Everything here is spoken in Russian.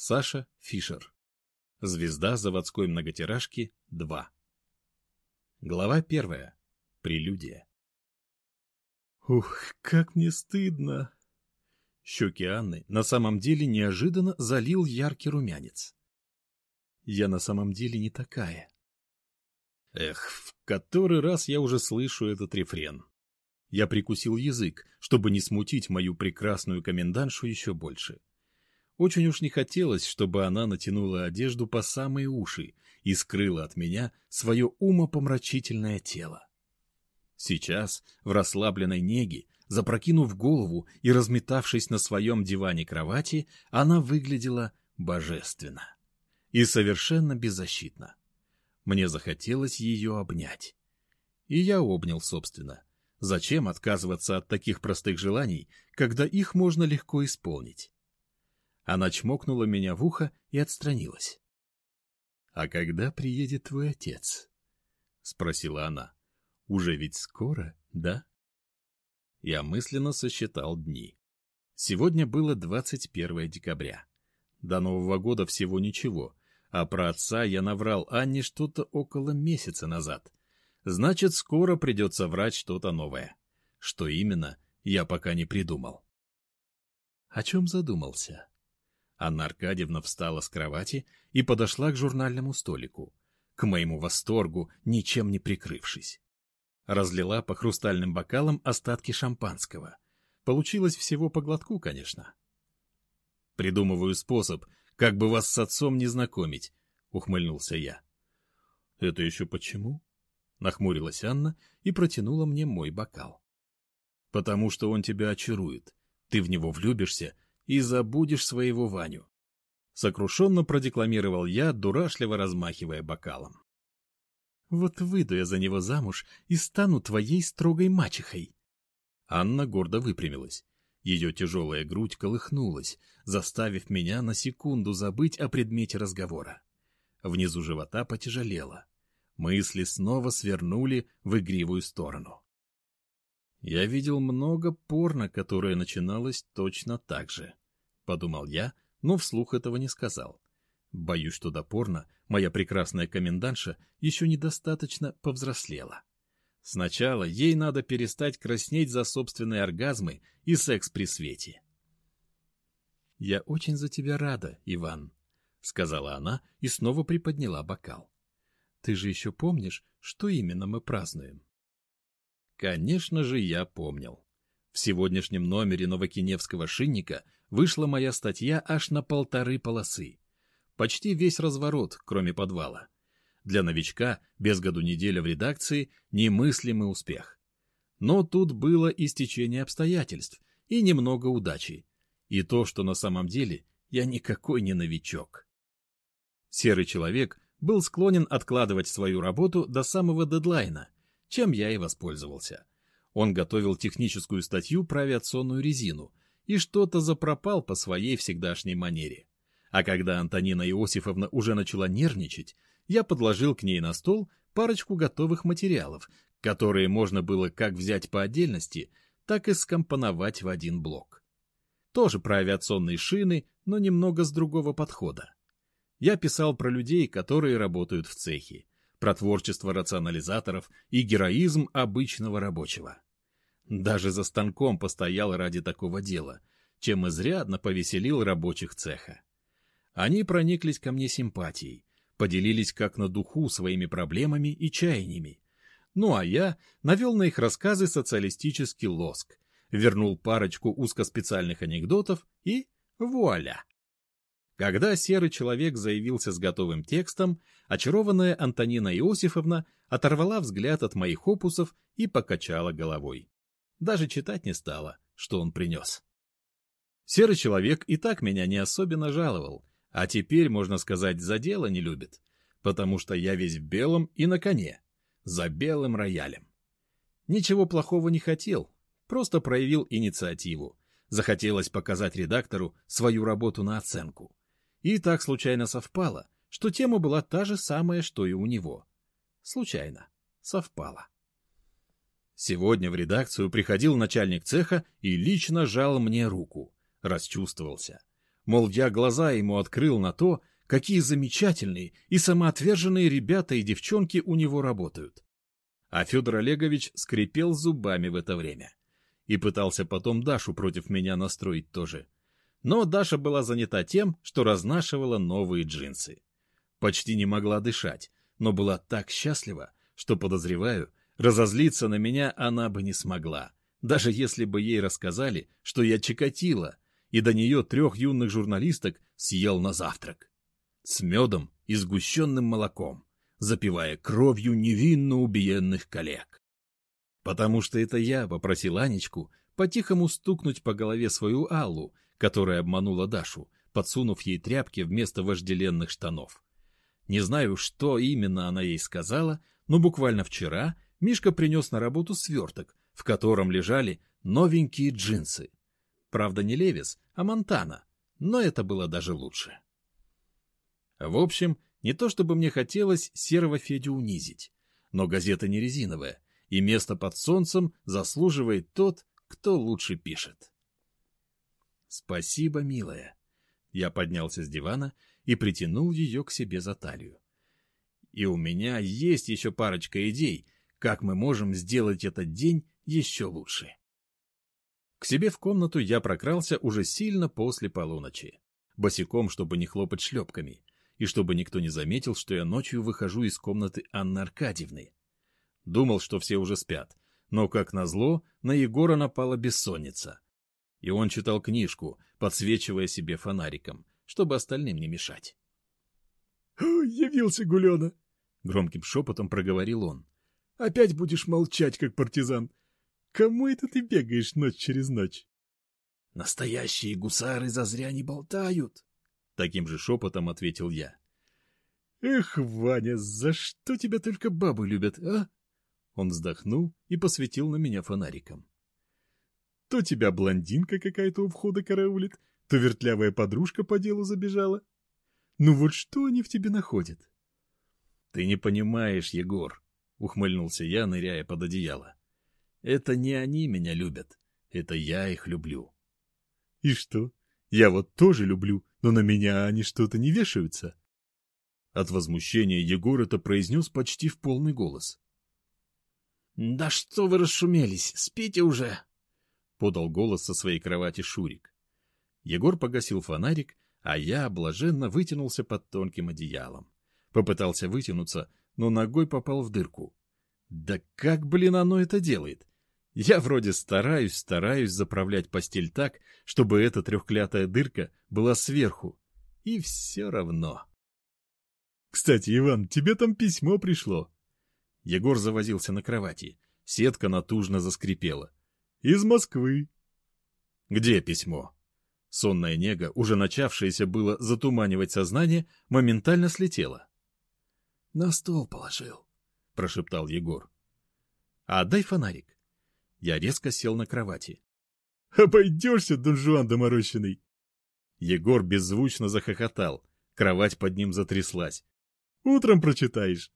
Саша Фишер. Звезда заводской многотиражки 2. Глава 1. Прелюдия. Ух, как мне стыдно. Щеки Анны на самом деле неожиданно залил яркий румянец. Я на самом деле не такая. Эх, в который раз я уже слышу этот рефрен. Я прикусил язык, чтобы не смутить мою прекрасную комендантшу еще больше. Очень уж не хотелось, чтобы она натянула одежду по самые уши и скрыла от меня свое умопомрачительное тело. Сейчас, в расслабленной неге, запрокинув голову и разметавшись на своем диване кровати, она выглядела божественно и совершенно беззащитно. Мне захотелось ее обнять. И я обнял, собственно. Зачем отказываться от таких простых желаний, когда их можно легко исполнить? Она чмокнула меня в ухо и отстранилась. — А когда приедет твой отец? — спросила она. — Уже ведь скоро, да? Я мысленно сосчитал дни. Сегодня было 21 декабря. До Нового года всего ничего, а про отца я наврал Анне что-то около месяца назад. Значит, скоро придется врать что-то новое. Что именно, я пока не придумал. О чем задумался? Анна Аркадьевна встала с кровати и подошла к журнальному столику, к моему восторгу, ничем не прикрывшись. Разлила по хрустальным бокалам остатки шампанского. Получилось всего по глотку, конечно. «Придумываю способ, как бы вас с отцом не знакомить», — ухмыльнулся я. «Это еще почему?» — нахмурилась Анна и протянула мне мой бокал. «Потому что он тебя очарует. Ты в него влюбишься и забудешь своего Ваню. Сокрушенно продекламировал я, дурашливо размахивая бокалом. Вот выйду я за него замуж и стану твоей строгой мачехой. Анна гордо выпрямилась. Ее тяжелая грудь колыхнулась, заставив меня на секунду забыть о предмете разговора. Внизу живота потяжелело. Мысли снова свернули в игривую сторону. Я видел много порно, которое начиналось точно так же. Подумал я, но вслух этого не сказал. Боюсь, что до порно моя прекрасная комендантша еще недостаточно повзрослела. Сначала ей надо перестать краснеть за собственные оргазмы и секс при свете. «Я очень за тебя рада, Иван», — сказала она и снова приподняла бокал. «Ты же еще помнишь, что именно мы празднуем?» Конечно же, я помнил. В сегодняшнем номере Новокиневского шинника вышла моя статья аж на полторы полосы. Почти весь разворот, кроме подвала. Для новичка, без году неделя в редакции, немыслимый успех. Но тут было и стечение обстоятельств, и немного удачи. И то, что на самом деле я никакой не новичок. Серый человек был склонен откладывать свою работу до самого дедлайна, чем я и воспользовался. Он готовил техническую статью про авиационную резину и что-то запропал по своей всегдашней манере. А когда Антонина Иосифовна уже начала нервничать, я подложил к ней на стол парочку готовых материалов, которые можно было как взять по отдельности, так и скомпоновать в один блок. Тоже про авиационные шины, но немного с другого подхода. Я писал про людей, которые работают в цехе, про творчество рационализаторов и героизм обычного рабочего. Даже за станком постоял ради такого дела, чем изрядно повеселил рабочих цеха. Они прониклись ко мне симпатией, поделились как на духу своими проблемами и чаяниями. Ну а я навел на их рассказы социалистический лоск, вернул парочку узкоспециальных анекдотов и вуаля! Когда серый человек заявился с готовым текстом, очарованная Антонина Иосифовна оторвала взгляд от моих опусов и покачала головой. Даже читать не стала, что он принес. Серый человек и так меня не особенно жаловал, а теперь, можно сказать, за дело не любит, потому что я весь в белом и на коне, за белым роялем. Ничего плохого не хотел, просто проявил инициативу. Захотелось показать редактору свою работу на оценку. И так случайно совпало, что тема была та же самая, что и у него. Случайно. Совпало. Сегодня в редакцию приходил начальник цеха и лично жал мне руку. Расчувствовался. Мол, я глаза ему открыл на то, какие замечательные и самоотверженные ребята и девчонки у него работают. А Федор Олегович скрипел зубами в это время. И пытался потом Дашу против меня настроить тоже. Но Даша была занята тем, что разнашивала новые джинсы. Почти не могла дышать, но была так счастлива, что, подозреваю, разозлиться на меня она бы не смогла, даже если бы ей рассказали, что я чикатила, и до нее трех юных журналисток съел на завтрак. С медом и сгущенным молоком, запивая кровью невинно убиенных коллег. Потому что это я попросил Анечку по-тихому стукнуть по голове свою Аллу, которая обманула Дашу, подсунув ей тряпки вместо вожделенных штанов. Не знаю, что именно она ей сказала, но буквально вчера Мишка принес на работу сверток, в котором лежали новенькие джинсы. Правда, не Левис, а Монтана, но это было даже лучше. В общем, не то чтобы мне хотелось серого Федю унизить, но газета не резиновая, и место под солнцем заслуживает тот, кто лучше пишет. «Спасибо, милая». Я поднялся с дивана и притянул ее к себе за талию. «И у меня есть еще парочка идей, как мы можем сделать этот день еще лучше». К себе в комнату я прокрался уже сильно после полуночи, босиком, чтобы не хлопать шлепками, и чтобы никто не заметил, что я ночью выхожу из комнаты Анны Аркадьевны. Думал, что все уже спят, но, как назло, на Егора напала бессонница. И он читал книжку, подсвечивая себе фонариком, чтобы остальным не мешать. «Явился Гулена!» — громким шепотом проговорил он. «Опять будешь молчать, как партизан. Кому это ты бегаешь ночь через ночь?» «Настоящие гусары зазря не болтают!» Таким же шепотом ответил я. «Эх, Ваня, за что тебя только бабы любят, а?» Он вздохнул и посветил на меня фонариком. «То тебя блондинка какая-то у входа караулит, то вертлявая подружка по делу забежала. Ну вот что они в тебе находят?» «Ты не понимаешь, Егор», — ухмыльнулся я, ныряя под одеяло. «Это не они меня любят, это я их люблю». «И что, я вот тоже люблю, но на меня они что-то не вешаются. От возмущения Егор это произнес почти в полный голос. «Да что вы расшумелись, спите уже!» — подал голос со своей кровати Шурик. Егор погасил фонарик, а я блаженно вытянулся под тонким одеялом. Попытался вытянуться, но ногой попал в дырку. Да как, блин, оно это делает? Я вроде стараюсь, стараюсь заправлять постель так, чтобы эта трехклятая дырка была сверху. И все равно. «Кстати, Иван, тебе там письмо пришло». Егор завозился на кровати. Сетка натужно заскрипела. «Из Москвы». «Где письмо?» Сонная нега, уже начавшаяся было затуманивать сознание, моментально слетела. «На стол положил», — прошептал Егор. «А дай фонарик». Я резко сел на кровати. «Обойдешься, донжуан доморощенный!» Егор беззвучно захохотал. Кровать под ним затряслась. «Утром прочитаешь!»